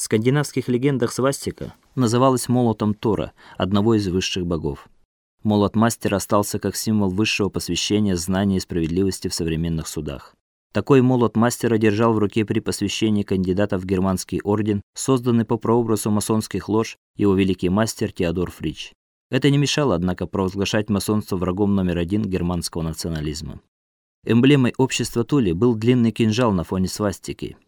В скандинавских легендах свастика называлась молотом Тора, одного из высших богов. Молот мастера остался как символ высшего посвящения знания и справедливости в современных судах. Такой молот мастера держал в руке при посвящении кандидата в германский орден, созданный по прообразу масонских лож, его великий мастер Теодор Фрич. Это не мешало, однако, провозглашать масонство врагом номер один германского национализма. Эмблемой общества Тули был длинный кинжал на фоне свастики.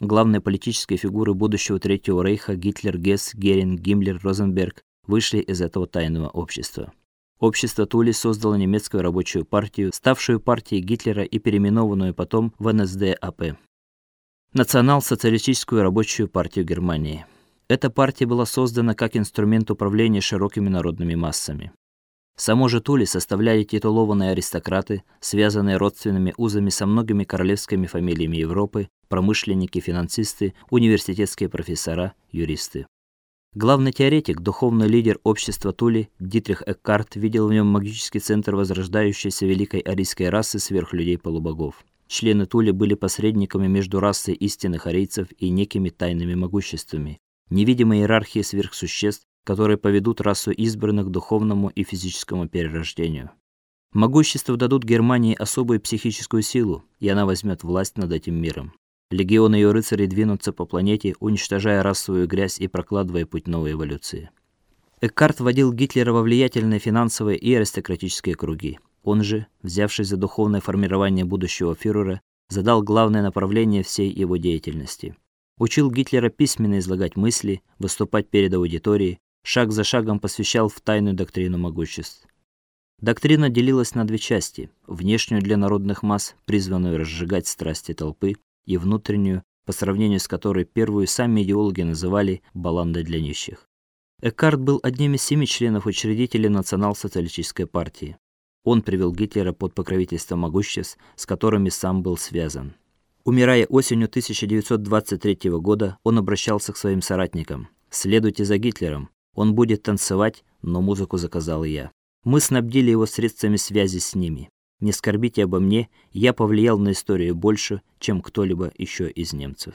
Главные политические фигуры будущего Третьего рейха Гитлер, Гесс, Геринг, Гиммлер, Розенберг вышли из этого тайного общества. Общество Тули создало немецкую рабочую партию, ставшую партией Гитлера и переименованную потом в НСДАП. Национал-социалистическую рабочую партию Германии. Эта партия была создана как инструмент управления широкими народными массами. Само же Тули составляли титулованные аристократы, связанные родственными узами со многими королевскими фамилиями Европы, промышленники, финансисты, университетские профессора, юристы. Главный теоретик, духовный лидер общества Тули Дитрих Эккарт видел в нем магический центр возрождающейся великой арийской расы сверхлюдей-полубогов. Члены Тули были посредниками между расой истинных арийцев и некими тайными могуществами, невидимой иерархией сверхсуществ, которые поведут расу избранных к духовному и физическому перерождению. Могущества дадут Германии особую психическую силу, и она возьмет власть над этим миром. Легионы ее рыцарей двинутся по планете, уничтожая расовую грязь и прокладывая путь новой эволюции. Эккарт вводил Гитлера во влиятельные финансовые и аристократические круги. Он же, взявшись за духовное формирование будущего фюрера, задал главное направление всей его деятельности. Учил Гитлера письменно излагать мысли, выступать перед аудиторией, шаг за шагом посвящал в тайную доктрину могуществ. Доктрина делилась на две части: внешнюю для народных масс, призванную разжигать страсти толпы, и внутреннюю, по сравнению с которой первую сами идеологи называли баландой для нищих. Эккарт был одним из семи членов учредителей национал-социалистической партии. Он привел Гитлера под покровительство могуществ, с которыми сам был связан. Умирая осенью 1923 года, он обращался к своим соратникам: "Следуйте за Гитлером, он будет танцевать, но музыку заказал я. Мы снабдили его средствами связи с ними. Не скорбите обо мне, я повлиял на историю больше, чем кто-либо еще из немцев.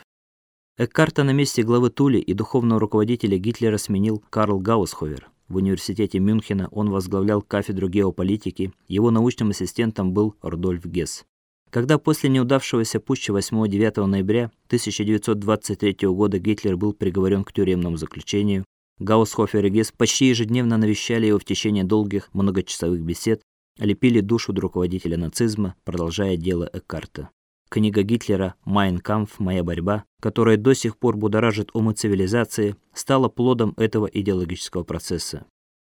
Эккарта на месте главы Тули и духовного руководителя Гитлера сменил Карл Гаусховер. В университете Мюнхена он возглавлял кафедру геополитики, его научным ассистентом был Рудольф Гесс. Когда после неудавшегося путча 8-9 ноября 1923 года Гитлер был приговорен к тюремному заключению, Гаусхофер и Гесс почти ежедневно навещали его в течение долгих многочасовых бесед, лепили душу руководителя нацизма, продолжая дело Эккарта. Книга Гитлера «Майн кампф. Моя борьба», которая до сих пор будоражит умы цивилизации, стала плодом этого идеологического процесса.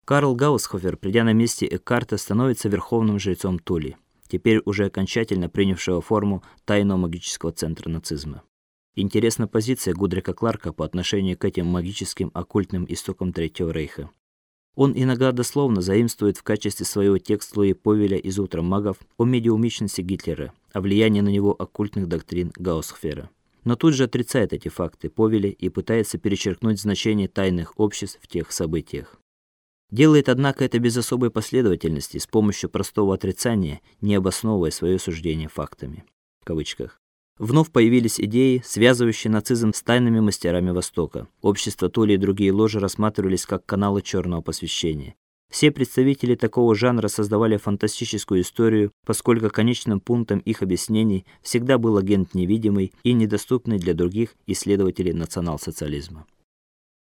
Карл Гаусхофер, придя на месте Эккарта, становится верховным жрецом Тули, теперь уже окончательно принявшего форму тайного магического центра нацизма. Интересна позиция Гудрика Кларка по отношению к этим магическим оккультным истокам Третьего рейха. Он иногда дословно заимствует в качестве своего текста Луи Повеля из Утра магов о медиумичности Гитлера, о влиянии на него оккультных доктрин Гаусхфера. Но тут же отрицает эти факты Повеля и пытается перечеркнуть значение тайных обществ в тех событиях. Делает, однако, это без особой последовательности, с помощью простого отрицания, не обосновывая свое суждение фактами. В кавычках. Вновь появились идеи, связывающие нацизм с тайными мастерами Востока. Общество Толи и другие ложи рассматривались как каналы черного посвящения. Все представители такого жанра создавали фантастическую историю, поскольку конечным пунктом их объяснений всегда был агент невидимый и недоступный для других исследователей национал-социализма.